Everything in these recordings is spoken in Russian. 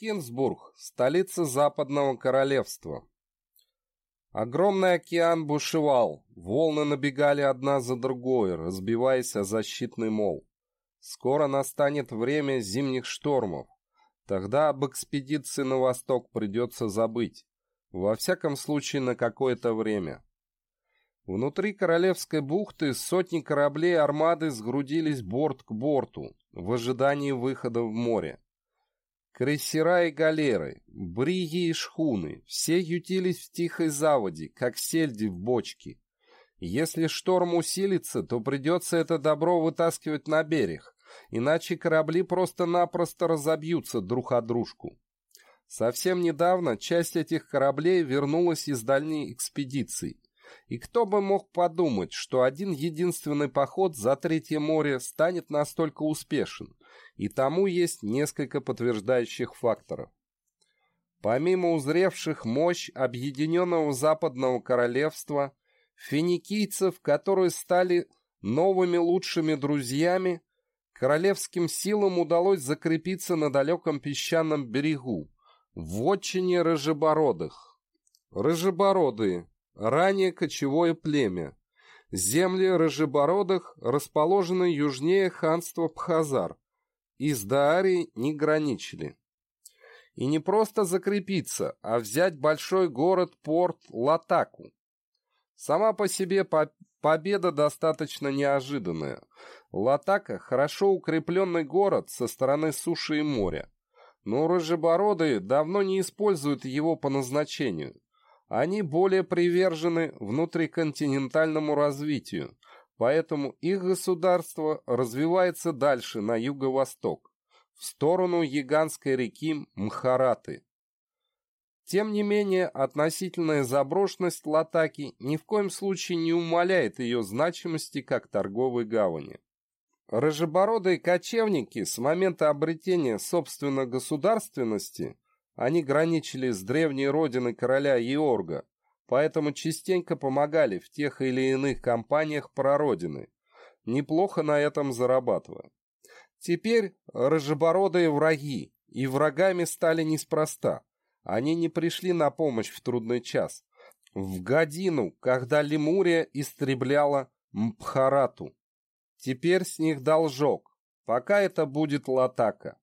Кинсбург – столица Западного Королевства. Огромный океан бушевал, волны набегали одна за другой, разбиваясь о защитный мол. Скоро настанет время зимних штормов. Тогда об экспедиции на восток придется забыть. Во всяком случае, на какое-то время. Внутри Королевской бухты сотни кораблей армады сгрудились борт к борту в ожидании выхода в море. Крейсера и галеры, бриги и шхуны, все ютились в тихой заводе, как сельди в бочке. Если шторм усилится, то придется это добро вытаскивать на берег, иначе корабли просто-напросто разобьются друг от дружку. Совсем недавно часть этих кораблей вернулась из дальней экспедиции. И кто бы мог подумать, что один единственный поход за Третье море станет настолько успешен, и тому есть несколько подтверждающих факторов. Помимо узревших мощь Объединенного Западного Королевства, финикийцев, которые стали новыми лучшими друзьями, королевским силам удалось закрепиться на далеком песчаном берегу, в отчине рыжебородых. Рыжебородые – ранее кочевое племя. Земли рыжебородых расположены южнее ханства Пхазар – и с Даари не граничили. И не просто закрепиться, а взять большой город-порт Латаку. Сама по себе по победа достаточно неожиданная. Латака – хорошо укрепленный город со стороны суши и моря. Но рыжебородые давно не используют его по назначению. Они более привержены внутриконтинентальному развитию, Поэтому их государство развивается дальше на юго-восток, в сторону Яганской реки Мхараты. Тем не менее, относительная заброшенность Латаки ни в коем случае не умаляет ее значимости как торговой гавани. Рыжебородые кочевники с момента обретения собственной государственности, они граничили с древней родиной короля Иорга, поэтому частенько помогали в тех или иных компаниях прародины, неплохо на этом зарабатывая. Теперь рыжебородые враги, и врагами стали неспроста. Они не пришли на помощь в трудный час, в годину, когда Лемурия истребляла Мпхарату. Теперь с них должок, пока это будет Латака.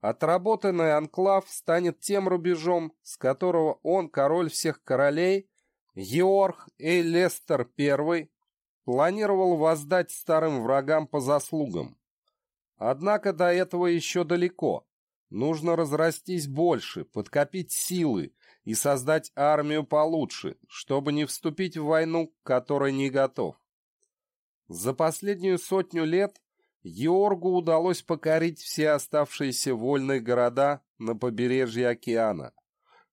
Отработанный анклав станет тем рубежом, с которого он, король всех королей, Георг Эйлестер I, планировал воздать старым врагам по заслугам. Однако до этого еще далеко. Нужно разрастись больше, подкопить силы и создать армию получше, чтобы не вступить в войну, к которой не готов. За последнюю сотню лет Георгу удалось покорить все оставшиеся вольные города на побережье океана.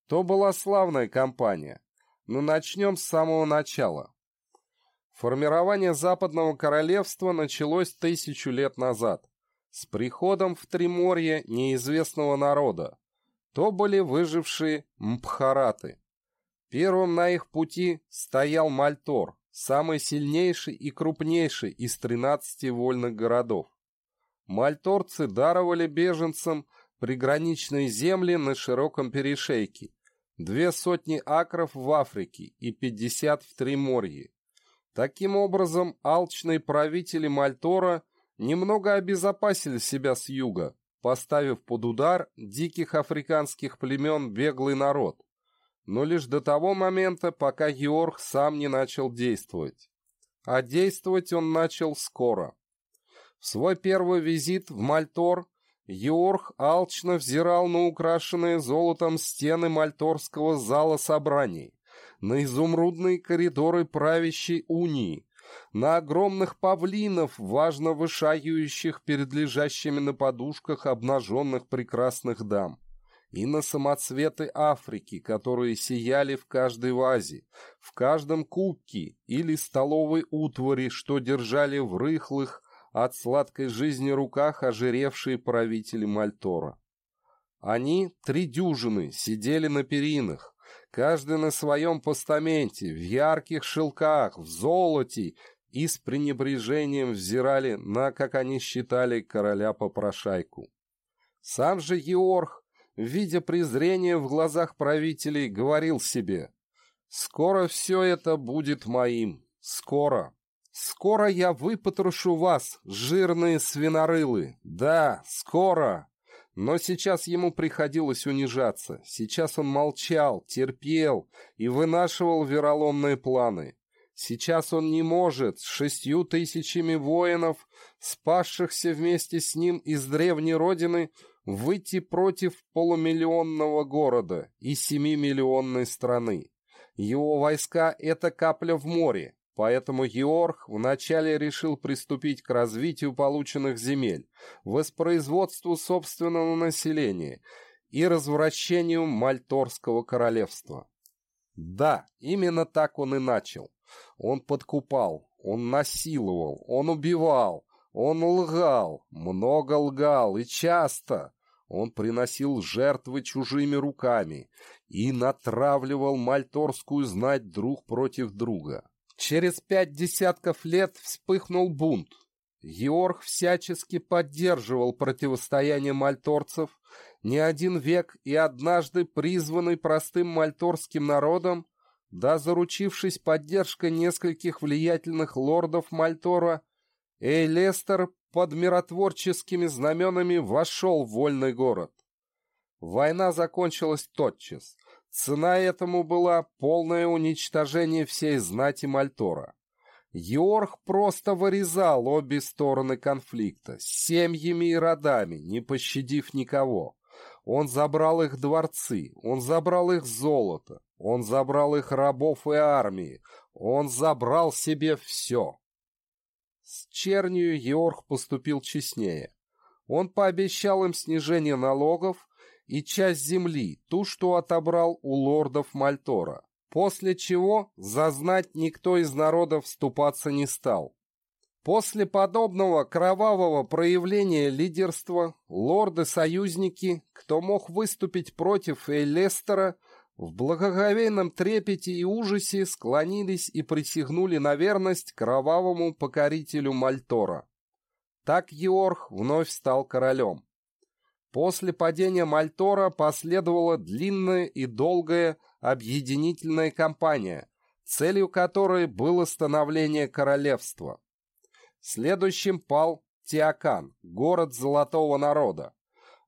То была славная кампания, но начнем с самого начала. Формирование Западного Королевства началось тысячу лет назад, с приходом в Триморье неизвестного народа. То были выжившие мпхараты. Первым на их пути стоял Мальтор, самый сильнейший и крупнейший из 13 вольных городов. Мальторцы даровали беженцам приграничные земли на широком перешейке, две сотни акров в Африке и 50 в Триморье. Таким образом, алчные правители Мальтора немного обезопасили себя с юга, поставив под удар диких африканских племен беглый народ но лишь до того момента, пока Георг сам не начал действовать. А действовать он начал скоро. В свой первый визит в Мальтор Георг алчно взирал на украшенные золотом стены мальторского зала собраний, на изумрудные коридоры правящей унии, на огромных павлинов, важно вышагивающих перед лежащими на подушках обнаженных прекрасных дам и на самоцветы Африки, которые сияли в каждой вазе, в каждом кубке или столовой утвари, что держали в рыхлых от сладкой жизни руках ожиревшие правители Мальтора. Они, три дюжины, сидели на перинах, каждый на своем постаменте, в ярких шелках, в золоте, и с пренебрежением взирали на, как они считали, короля-попрошайку. Сам же Георг видя презрение в глазах правителей, говорил себе «Скоро все это будет моим, скоро». Скоро я выпотрошу вас, жирные свинорылы. Да, скоро. Но сейчас ему приходилось унижаться. Сейчас он молчал, терпел и вынашивал вероломные планы. Сейчас он не может с шестью тысячами воинов, спасшихся вместе с ним из древней родины, выйти против полумиллионного города и семимиллионной страны. Его войска — это капля в море, Поэтому Георг вначале решил приступить к развитию полученных земель, воспроизводству собственного населения и развращению Мальторского королевства. Да, именно так он и начал. Он подкупал, он насиловал, он убивал, он лгал, много лгал и часто. Он приносил жертвы чужими руками и натравливал мальторскую знать друг против друга. Через пять десятков лет вспыхнул бунт. Георг всячески поддерживал противостояние мальторцев, не один век и однажды призванный простым мальторским народом, да заручившись поддержкой нескольких влиятельных лордов Мальтора, Эйлестер под миротворческими знаменами вошел в вольный город. Война закончилась тотчас. Цена этому была полное уничтожение всей знати Мальтора. Йорг просто вырезал обе стороны конфликта, семьями и родами, не пощадив никого. Он забрал их дворцы, он забрал их золото, он забрал их рабов и армии, он забрал себе все. С чернью Йорг поступил честнее. Он пообещал им снижение налогов и часть земли, ту, что отобрал у лордов Мальтора, после чего зазнать никто из народов вступаться не стал. После подобного кровавого проявления лидерства лорды-союзники, кто мог выступить против Эйлестера, в благоговейном трепете и ужасе склонились и присягнули на верность кровавому покорителю Мальтора. Так Георг вновь стал королем. После падения Мальтора последовала длинная и долгая объединительная кампания, целью которой было становление королевства. Следующим пал Тиакан, город золотого народа.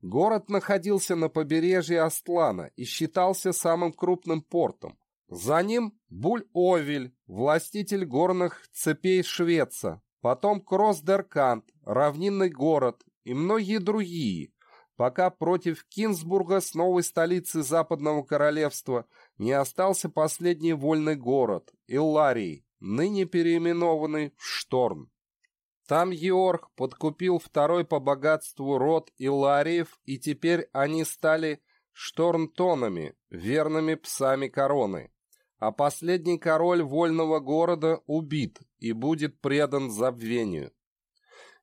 Город находился на побережье Астлана и считался самым крупным портом. За ним Буль-Овель, властитель горных цепей Швеца, потом Кросдеркант, равнинный город и многие другие, пока против Кинсбурга с новой столицы Западного Королевства не остался последний вольный город – Илларий, ныне переименованный в Шторн. Там Георг подкупил второй по богатству род Иллариев, и теперь они стали Шторнтонами, верными псами короны. А последний король вольного города убит и будет предан забвению.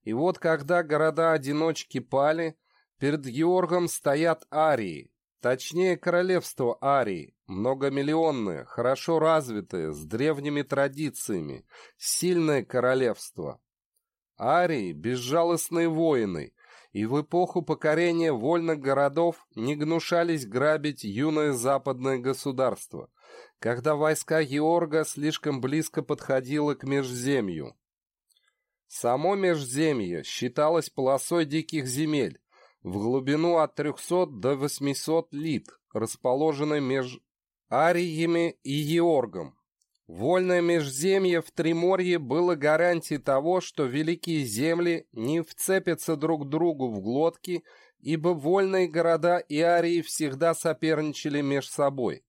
И вот когда города-одиночки пали – Перед Георгом стоят арии, точнее королевство арии, многомиллионное, хорошо развитое, с древними традициями, сильное королевство. Арии – безжалостные воины, и в эпоху покорения вольных городов не гнушались грабить юное западное государство, когда войска Георга слишком близко подходило к Межземью. Само Межземье считалось полосой диких земель, в глубину от 300 до 800 лит, расположенной между Ариями и Еоргом. Вольное межземье в Триморье было гарантией того, что великие земли не вцепятся друг другу в глотки, ибо вольные города и арии всегда соперничали между собой.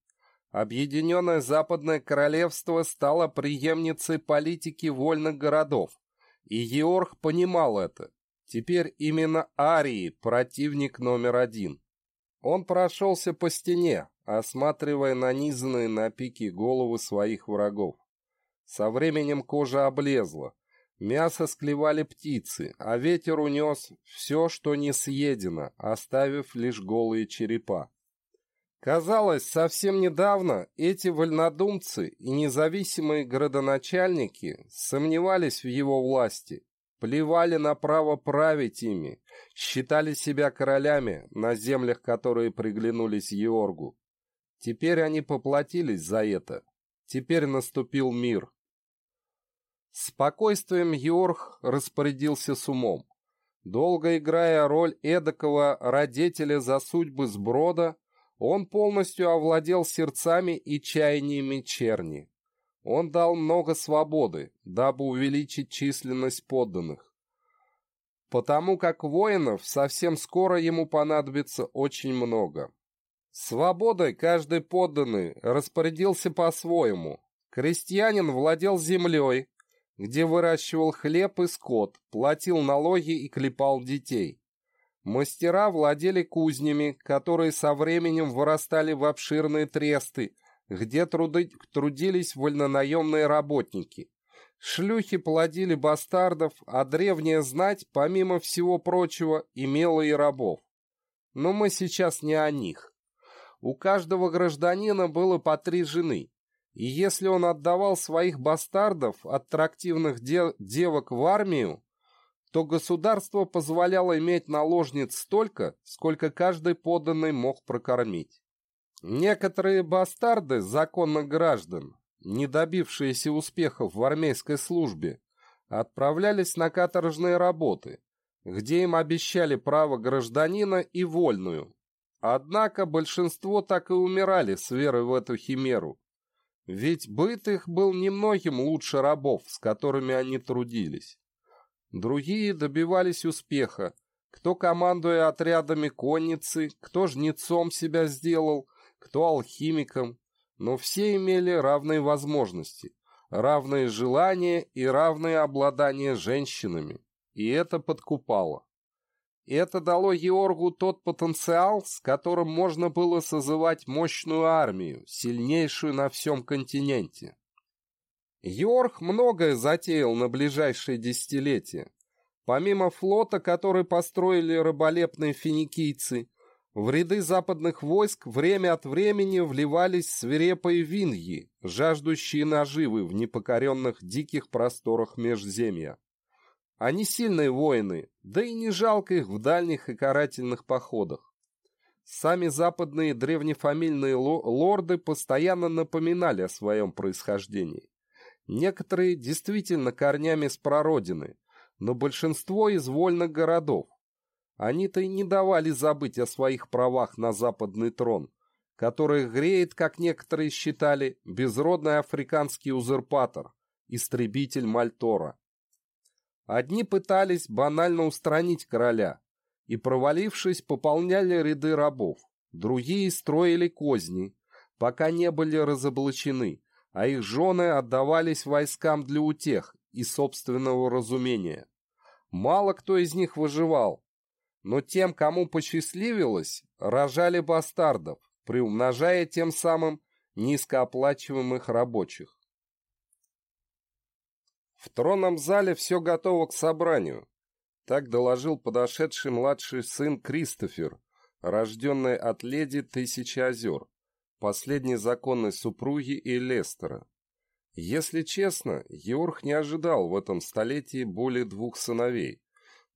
Объединенное Западное Королевство стало преемницей политики вольных городов, и Еорг понимал это. Теперь именно Арии противник номер один. Он прошелся по стене, осматривая нанизанные на пики головы своих врагов. Со временем кожа облезла, мясо склевали птицы, а ветер унес все, что не съедено, оставив лишь голые черепа. Казалось, совсем недавно эти вольнодумцы и независимые городоначальники сомневались в его власти, плевали на право править ими, считали себя королями на землях, которые приглянулись Георгу. Теперь они поплатились за это. Теперь наступил мир. Спокойствием Георг распорядился с умом. Долго играя роль эдакого родителя за судьбы сброда, он полностью овладел сердцами и чаяниями черни. Он дал много свободы, дабы увеличить численность подданных. Потому как воинов совсем скоро ему понадобится очень много. Свободой каждый подданный распорядился по-своему. Крестьянин владел землей, где выращивал хлеб и скот, платил налоги и клепал детей. Мастера владели кузнями, которые со временем вырастали в обширные тресты, где труды, трудились вольнонаемные работники. Шлюхи плодили бастардов, а древняя знать, помимо всего прочего, имела и рабов. Но мы сейчас не о них. У каждого гражданина было по три жены, и если он отдавал своих бастардов, аттрактивных де девок в армию, то государство позволяло иметь наложниц столько, сколько каждый подданный мог прокормить. Некоторые бастарды законных граждан, не добившиеся успехов в армейской службе, отправлялись на каторжные работы, где им обещали право гражданина и вольную. Однако большинство так и умирали с верой в эту химеру, ведь быт их был немногим лучше рабов, с которыми они трудились. Другие добивались успеха, кто командуя отрядами конницы, кто жнецом себя сделал, кто алхимиком, но все имели равные возможности, равные желания и равное обладание женщинами, и это подкупало. Это дало Георгу тот потенциал, с которым можно было созывать мощную армию, сильнейшую на всем континенте. Георг многое затеял на ближайшие десятилетия. Помимо флота, который построили рыболепные финикийцы, в ряды западных войск время от времени вливались свирепые виньи, жаждущие наживы в непокоренных диких просторах Межземья. Они сильные воины, да и не жалко их в дальних и карательных походах. Сами западные древнефамильные лорды постоянно напоминали о своем происхождении. Некоторые действительно корнями с прародины, но большинство из вольных городов. Они-то и не давали забыть о своих правах на западный трон, который греет, как некоторые считали, безродный африканский узурпатор, истребитель Мальтора. Одни пытались банально устранить короля и, провалившись, пополняли ряды рабов. Другие строили козни, пока не были разоблачены, а их жены отдавались войскам для утех и собственного разумения. Мало кто из них выживал, но тем, кому посчастливилось, рожали бастардов, приумножая тем самым низкооплачиваемых рабочих. В тронном зале все готово к собранию. Так доложил подошедший младший сын Кристофер, рожденный от леди Тысячи озер, последней законной супруги Элестера. Если честно, Георг не ожидал в этом столетии более двух сыновей.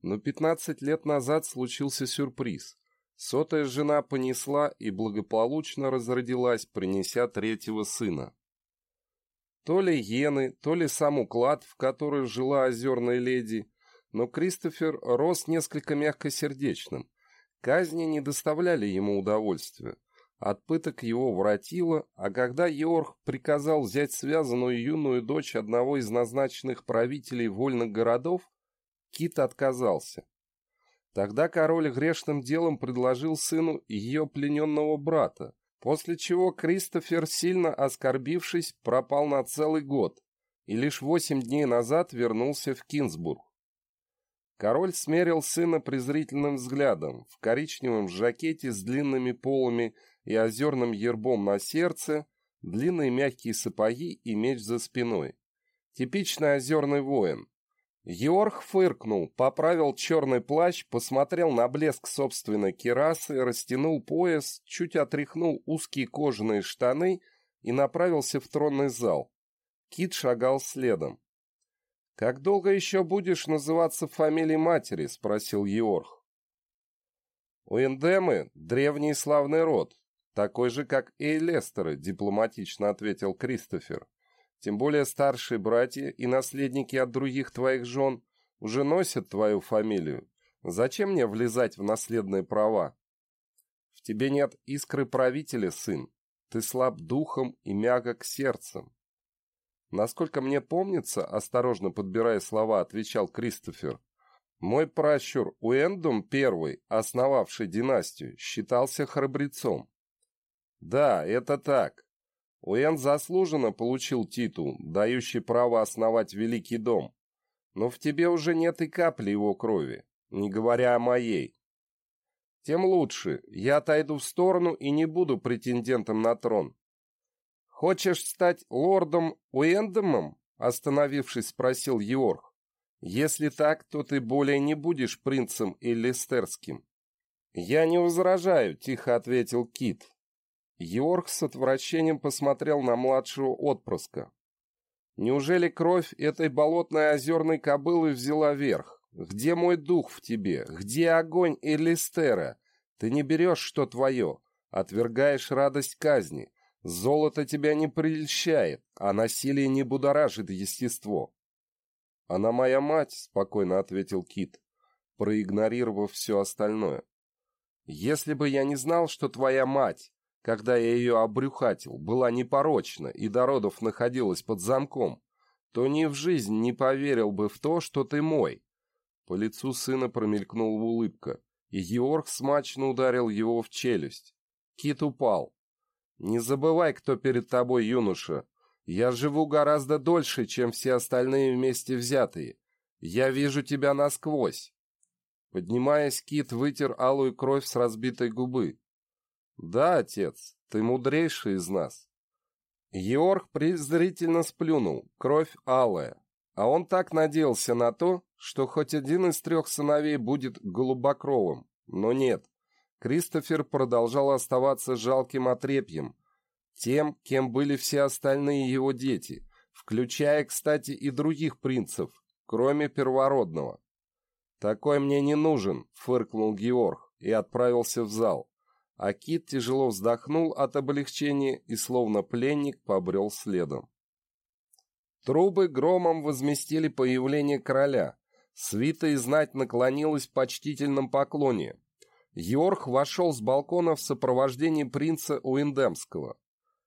Но 15 лет назад случился сюрприз. Сотая жена понесла и благополучно разродилась, принеся третьего сына. То ли гены, то ли сам уклад, в который жила озерная леди, но Кристофер рос несколько мягкосердечным. Казни не доставляли ему удовольствия. От пыток его воротило, а когда Йорг приказал взять связанную юную дочь одного из назначенных правителей вольных городов, Кит отказался. Тогда король грешным делом предложил сыну ее плененного брата, После чего Кристофер, сильно оскорбившись, пропал на целый год и лишь восемь дней назад вернулся в Кинсбург. Король смерил сына презрительным взглядом, в коричневом жакете с длинными полами и озерным ербом на сердце, длинные мягкие сапоги и меч за спиной. Типичный озерный воин, Георг фыркнул, поправил черный плащ, посмотрел на блеск собственной керасы, растянул пояс, чуть отряхнул узкие кожаные штаны и направился в тронный зал. Кит шагал следом. «Как долго еще будешь называться фамилией матери?» — спросил Еорх. «У Эндемы древний славный род, такой же, как и Лестеры», — дипломатично ответил Кристофер. «Тем более старшие братья и наследники от других твоих жен уже носят твою фамилию. Зачем мне влезать в наследные права? В тебе нет искры правителя, сын. Ты слаб духом и мягок сердцем. Насколько мне помнится, осторожно подбирая слова, отвечал Кристофер, мой пращур Уэндом I, основавший династию, считался храбрецом. Да, это так. Уэнд заслуженно получил титул, дающий право основать Великий дом. Но в тебе уже нет и капли его крови, не говоря о моей. Тем лучше, я отойду в сторону и не буду претендентом на трон. «Хочешь стать лордом Уэндомом?» — остановившись, спросил Йорк. «Если так, то ты более не будешь принцем Эллистерским». «Я не возражаю», — тихо ответил Кит. Йорк с отвращением посмотрел на младшего отпрыска. «Неужели кровь этой болотной озерной кобылы взяла верх? Где мой дух в тебе? Где огонь Эллистера? Ты не берешь, что твое, отвергаешь радость казни, Золото тебя не прельщает, а насилие не будоражит естество. Она моя мать, спокойно ответил Кит, проигнорировав все остальное. Если бы я не знал, что твоя мать, когда я ее обрюхатил, была непорочна и до родов находилась под замком, то ни в жизнь не поверил бы в то, что ты мой. По лицу сына промелькнула улыбка, и Георг смачно ударил его в челюсть. Кит упал, не забывай, кто перед тобой, юноша. Я живу гораздо дольше, чем все остальные вместе взятые. Я вижу тебя насквозь. Поднимаясь, Кит вытер алую кровь с разбитой губы. Да, отец, ты мудрейший из нас. Георг презрительно сплюнул, кровь алая. А он так надеялся на то, что хоть один из трех сыновей будет голубокровым. Но нет, Кристофер продолжал оставаться жалким отрепьем, тем, кем были все остальные его дети, включая, кстати, и других принцев, кроме первородного. «Такой мне не нужен», — фыркнул Георг и отправился в зал. А Кит тяжело вздохнул от облегчения и, словно пленник, побрел следом. Трубы громом возместили появление короля. Свита и знать наклонилась в почтительном поклоне, Йорх вошел с балкона в сопровождении принца Уиндемского.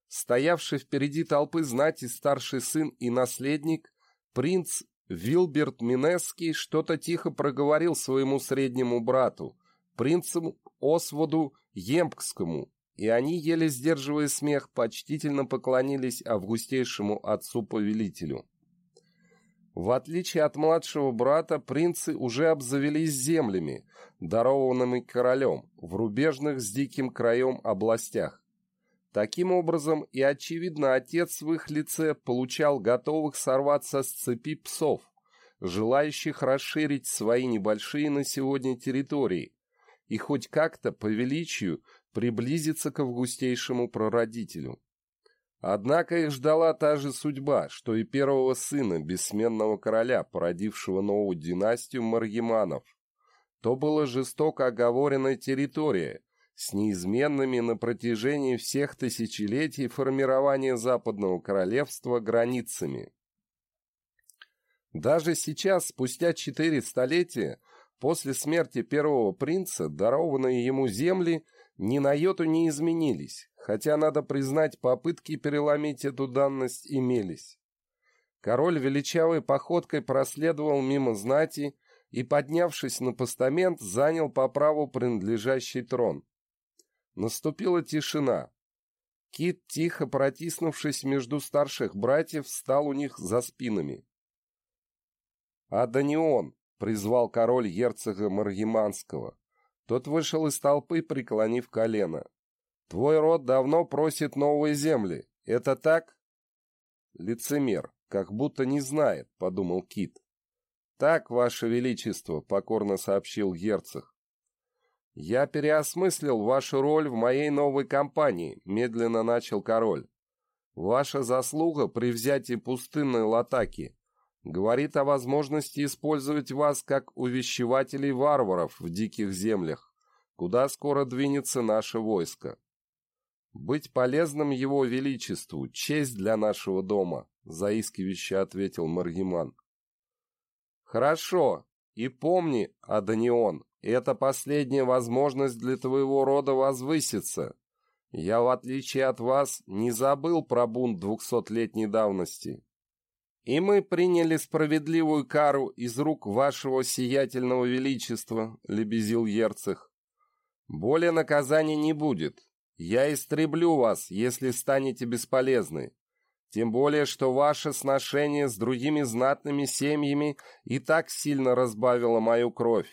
Стоявший впереди толпы знати старший сын и наследник, принц Вилберт Минесский что-то тихо проговорил своему среднему брату, принцу Осводу Емпкскому, и они, еле сдерживая смех, почтительно поклонились августейшему отцу-повелителю. В отличие от младшего брата, принцы уже обзавелись землями, дарованными королем, в рубежных с диким краем областях. Таким образом, и очевидно, отец в их лице получал готовых сорваться с цепи псов, желающих расширить свои небольшие на сегодня территории и хоть как-то по величию приблизиться к августейшему прародителю. Однако их ждала та же судьба, что и первого сына бессменного короля, породившего новую династию Маргиманов. То была жестоко оговоренная территория с неизменными на протяжении всех тысячелетий формирования Западного Королевства границами. Даже сейчас, спустя четыре столетия, после смерти первого принца, дарованные ему земли ни на йоту не изменились, хотя, надо признать, попытки переломить эту данность имелись. Король величавой походкой проследовал мимо знати и, поднявшись на постамент, занял по праву принадлежащий трон. Наступила тишина. Кит, тихо протиснувшись между старших братьев, встал у них за спинами. «А Данион!» — призвал король герцога Маргиманского. Тот вышел из толпы, преклонив колено. Твой род давно просит новые земли. Это так? Лицемер, как будто не знает, подумал Кит. Так, ваше величество, покорно сообщил герцог. Я переосмыслил вашу роль в моей новой кампании, медленно начал король. Ваша заслуга при взятии пустынной Латаки. Говорит о возможности использовать вас как увещевателей варваров в диких землях, куда скоро двинется наше войско. Быть полезным его величеству — честь для нашего дома, — заискивающе ответил Маргиман. Хорошо, и помни, Аданион, это последняя возможность для твоего рода возвыситься. Я, в отличие от вас, не забыл про бунт двухсотлетней давности. И мы приняли справедливую кару из рук вашего сиятельного величества, — лебезил Ерцех. Более наказаний не будет. Я истреблю вас, если станете бесполезны. Тем более, что ваше сношение с другими знатными семьями и так сильно разбавило мою кровь.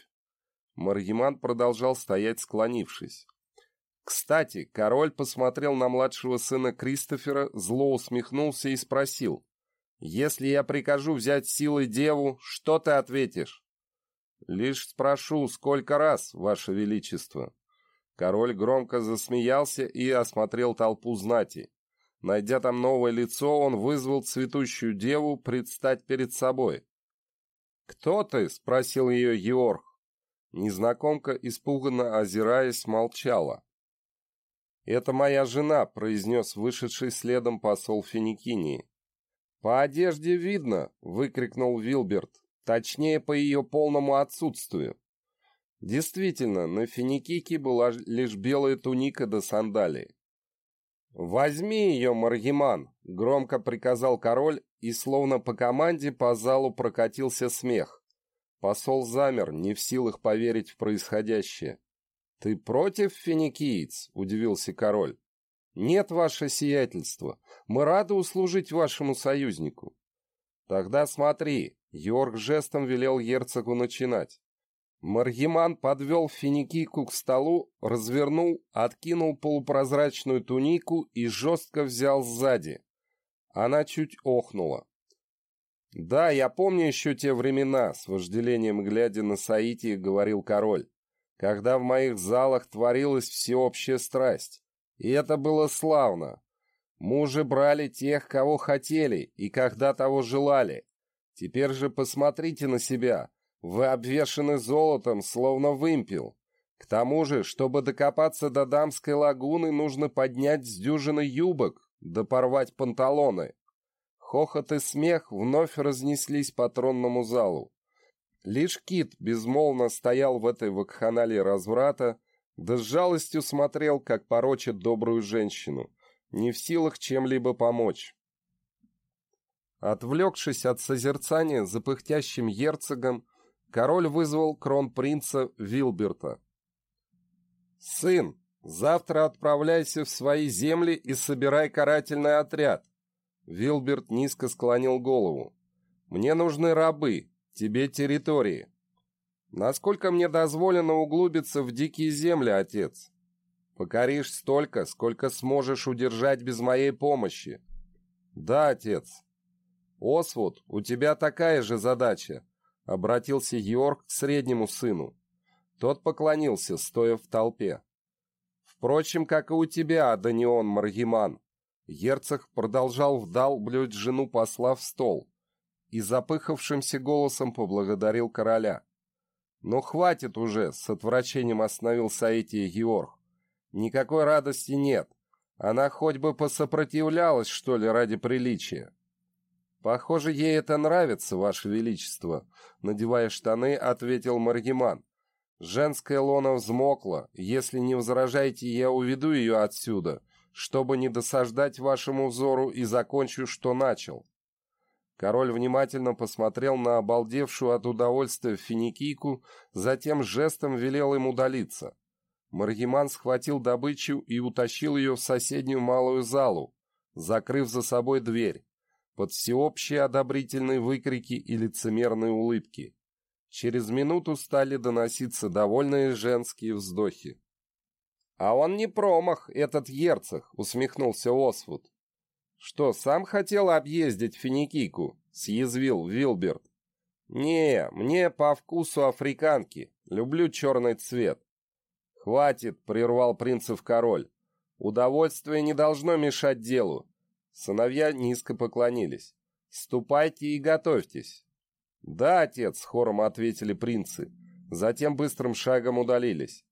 Маргиман продолжал стоять, склонившись. Кстати, король посмотрел на младшего сына Кристофера, зло усмехнулся и спросил. «Если я прикажу взять силой деву, что ты ответишь?» «Лишь спрошу, сколько раз, ваше величество». Король громко засмеялся и осмотрел толпу знати. Найдя там новое лицо, он вызвал цветущую деву предстать перед собой. «Кто ты?» — спросил ее Георг. Незнакомка, испуганно озираясь, молчала. «Это моя жена», — произнес вышедший следом посол Финикинии. «По одежде видно», — выкрикнул Вилберт, точнее, по ее полному отсутствию. Действительно, на Финикике была лишь белая туника до сандалии. «Возьми ее, Маргиман!» — громко приказал король, и словно по команде по залу прокатился смех. Посол замер, не в силах поверить в происходящее. «Ты против, финикиец?» — удивился король. «Нет, ваше сиятельство. Мы рады услужить вашему союзнику». «Тогда смотри», — Йорк жестом велел герцогу начинать. Маргиман подвел финикийку к столу, развернул, откинул полупрозрачную тунику и жестко взял сзади. Она чуть охнула. «Да, я помню еще те времена», — с вожделением глядя на Саити, говорил король, «когда в моих залах творилась всеобщая страсть. И это было славно. Мужи брали тех, кого хотели, и когда того желали. Теперь же посмотрите на себя. Вы обвешаны золотом, словно вымпел. К тому же, чтобы докопаться до дамской лагуны, нужно поднять с дюжины юбок, да порвать панталоны. Хохот и смех вновь разнеслись по тронному залу. Лишь Кит безмолвно стоял в этой вакханалии разврата, да с жалостью смотрел, как порочит добрую женщину, не в силах чем-либо помочь. Отвлекшись от созерцания за пыхтящим герцогом, король вызвал кронпринца Вилберта. «Сын, завтра отправляйся в свои земли и собирай карательный отряд». Вилберт низко склонил голову. «Мне нужны рабы, тебе территории. Насколько мне дозволено углубиться в дикие земли, отец? Покоришь столько, сколько сможешь удержать без моей помощи». «Да, отец». «Освуд, у тебя такая же задача Обратился Георг к среднему сыну. Тот поклонился, стоя в толпе. Впрочем, как и у тебя, Данион Маргиман. Герцог продолжал вдалблять жену посла в стол и запыхавшимся голосом поблагодарил короля. «Ну, хватит уже!» — с отвращением остановил Саития Георг. «Никакой радости нет. Она хоть бы посопротивлялась, что ли, ради приличия». «Похоже, ей это нравится, Ваше Величество», — надевая штаны, ответил Маргиман. «Женская лона взмокла. Если не возражаете, я уведу ее отсюда, чтобы не досаждать вашему взору и закончу, что начал». Король внимательно посмотрел на обалдевшую от удовольствия финикийку, затем жестом велел ему удалиться. Маргиман схватил добычу и утащил ее в соседнюю малую залу, закрыв за собой дверь под всеобщие одобрительные выкрики и лицемерные улыбки. Через минуту стали доноситься довольные женские вздохи. «А он не промах, этот герцог», — усмехнулся Освуд. «Что, сам хотел объездить Финикийку?» — съязвил Вилберт. «Не, мне по вкусу африканки. Люблю черный цвет». «Хватит», — прервал принцев король. «Удовольствие не должно мешать делу. Сыновья низко поклонились. Ступайте и готовьтесь. Да, отец, хором ответили принцы. Затем быстрым шагом удалились.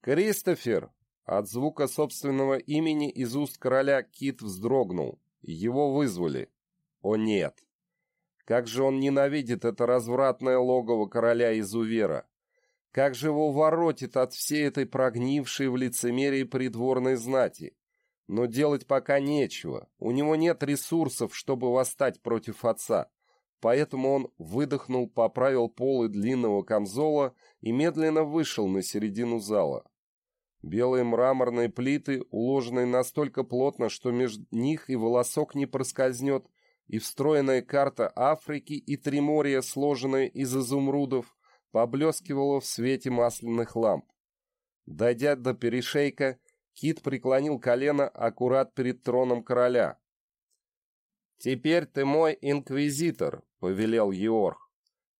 Кристофер! От звука собственного имени из уст короля Кит вздрогнул. Его вызвали. О нет! Как же он ненавидит это развратное логово короля Изувера! Как же его воротит от всей этой прогнившей в лицемерии придворной знати! Но делать пока нечего. У него нет ресурсов, чтобы восстать против отца. Поэтому он выдохнул, поправил полы длинного камзола и медленно вышел на середину зала. Белые мраморные плиты, уложенные настолько плотно, что между них и волосок не проскользнет, и встроенная карта Африки и Триморья, сложенная из изумрудов, поблескивала в свете масляных ламп. Дойдя до перешейка, Кит преклонил колено аккурат перед троном короля. «Теперь ты мой инквизитор», — повелел Еорг.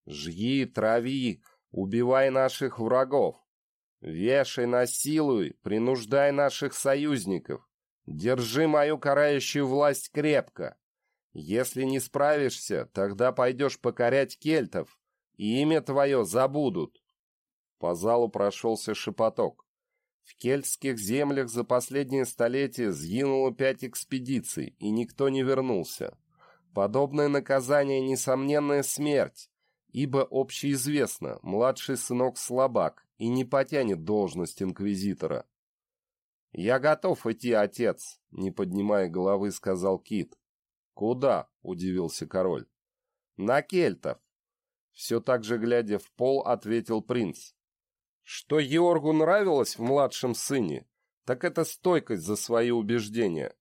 «Жги, трави, убивай наших врагов. Вешай, насилуй, принуждай наших союзников. Держи мою карающую власть крепко. Если не справишься, тогда пойдешь покорять кельтов, и имя твое забудут». По залу прошелся шепоток. В кельтских землях за последние столетия сгинуло пять экспедиций, и никто не вернулся. Подобное наказание — несомненная смерть, ибо общеизвестно, младший сынок слабак и не потянет должность инквизитора. «Я готов идти, отец», — не поднимая головы, сказал Кит. «Куда?» — удивился король. «На кельтов». Все так же, глядя в пол, ответил принц. Что Георгу нравилось в младшем сыне, так это стойкость за свои убеждения.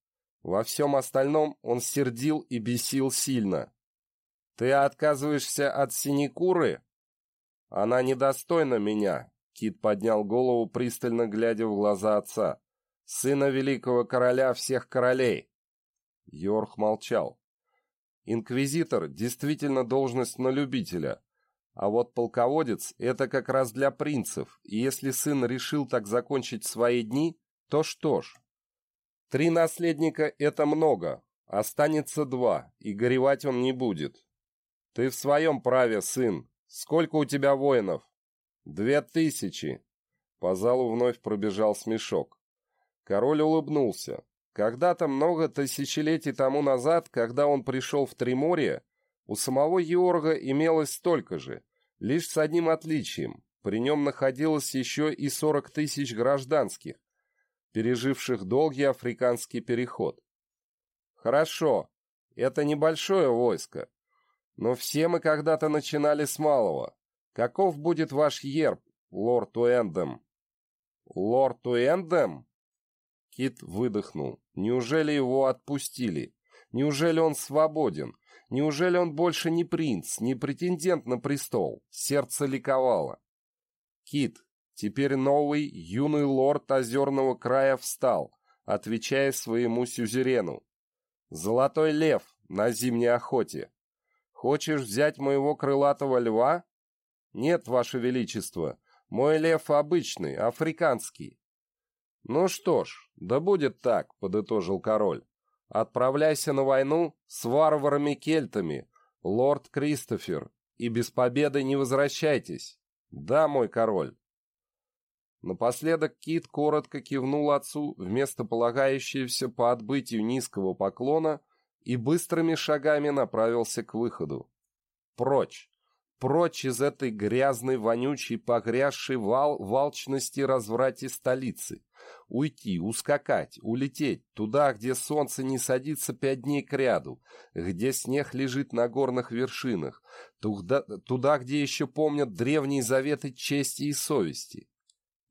Во всем остальном он сердил и бесил сильно. «Ты отказываешься от синекуры?» «Она недостойна меня», — Кит поднял голову, пристально глядя в глаза отца. «Сына великого короля всех королей». Йорх молчал. «Инквизитор действительно должность на любителя, а вот полководец — это как раз для принцев, и если сын решил так закончить свои дни, то что ж. Три наследника — это много, останется два, и горевать он не будет. Ты в своем праве, сын. Сколько у тебя воинов? Две тысячи. По залу вновь пробежал смешок. Король улыбнулся. Когда-то много тысячелетий тому назад, когда он пришел в Триморье, у самого Георга имелось столько же, лишь с одним отличием. При нем находилось еще и 40 тысяч гражданских, переживших долгий африканский переход. Хорошо, это небольшое войско, но все мы когда-то начинали с малого. Каков будет ваш ерб, лорд Уэндем? Лорд Уэндем? Кит выдохнул. Неужели его отпустили? Неужели он свободен? Неужели он больше не принц, не претендент на престол? Сердце ликовало. Кит, теперь новый юный лорд Озерного края встал, отвечая своему сюзерену. «Золотой лев на зимней охоте. Хочешь взять моего крылатого льва?» «Нет, ваше величество, мой лев обычный, африканский». «Ну что ж, да будет так», — подытожил король. Отправляйся на войну с варварами-кельтами, лорд Кристофер, и без победы не возвращайтесь. Да, мой король. Напоследок Кит коротко кивнул отцу вместо полагающегося по отбытию низкого поклона и быстрыми шагами направился к выходу. Прочь! Прочь из этой грязной, вонючей, погрязшей вал волчности разврате столицы. Уйти, ускакать, улететь туда, где солнце не садится пять дней кряду, где снег лежит на горных вершинах, туда, туда где еще помнят древние заветы чести и совести.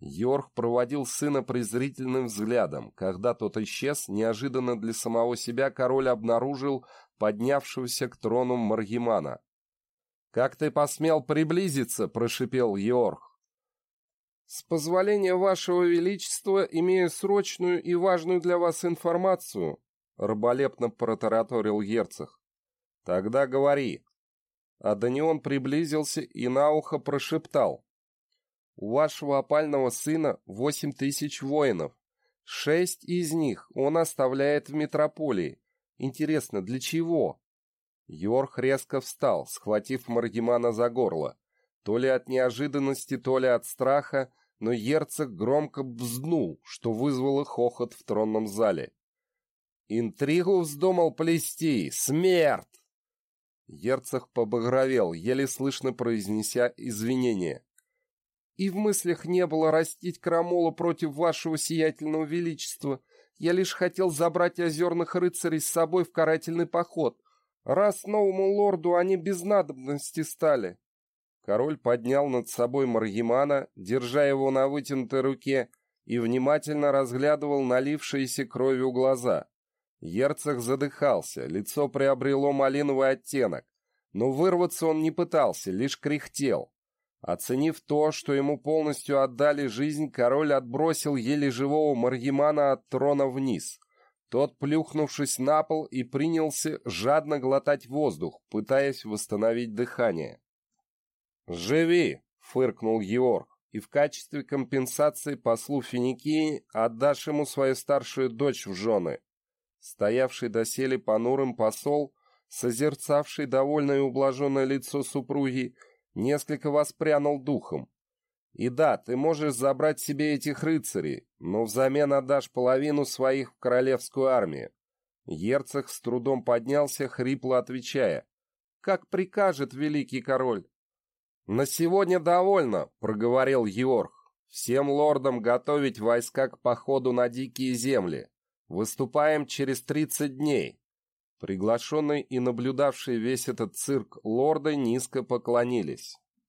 Йорк проводил сына презрительным взглядом. Когда тот исчез, неожиданно для самого себя король обнаружил поднявшегося к трону Маргимана. «Как ты посмел приблизиться?» — прошипел Йорк. «С позволения вашего величества имею срочную и важную для вас информацию», — раболепно протараторил Герцог. «Тогда говори». А Данион приблизился и на ухо прошептал. «У вашего опального сына восемь тысяч воинов. Шесть из них он оставляет в метрополии. Интересно, для чего?» Йорх резко встал, схватив Маргимана за горло. То ли от неожиданности, то ли от страха, но Ерцог громко бзнул, что вызвало хохот в тронном зале. «Интригу вздумал плести! Смерть!» Ерцог побагровел, еле слышно произнеся извинения. «И в мыслях не было растить крамолу против вашего сиятельного величества. Я лишь хотел забрать озерных рыцарей с собой в карательный поход, раз новому лорду они без надобности стали». Король поднял над собой Маргимана, держа его на вытянутой руке, и внимательно разглядывал налившиеся кровью глаза. Ерцог задыхался, лицо приобрело малиновый оттенок, но вырваться он не пытался, лишь кряхтел. Оценив то, что ему полностью отдали жизнь, король отбросил еле живого Маргимана от трона вниз. Тот, плюхнувшись на пол, и принялся жадно глотать воздух, пытаясь восстановить дыхание. «Живи!» — фыркнул Георг, «и в качестве компенсации послу Финикии отдашь ему свою старшую дочь в жены». Стоявший доселе понурым посол, созерцавший довольное и ублаженное лицо супруги, несколько воспрянул духом. «И да, ты можешь забрать себе этих рыцарей, но взамен отдашь половину своих в королевскую армию». Герцог с трудом поднялся, хрипло отвечая. «Как прикажет великий король?» «На сегодня довольно», — проговорил Йорх. «Всем лордам готовить войска к походу на дикие земли. Выступаем через 30 дней». Приглашенные и наблюдавшие весь этот цирк лорды низко поклонились.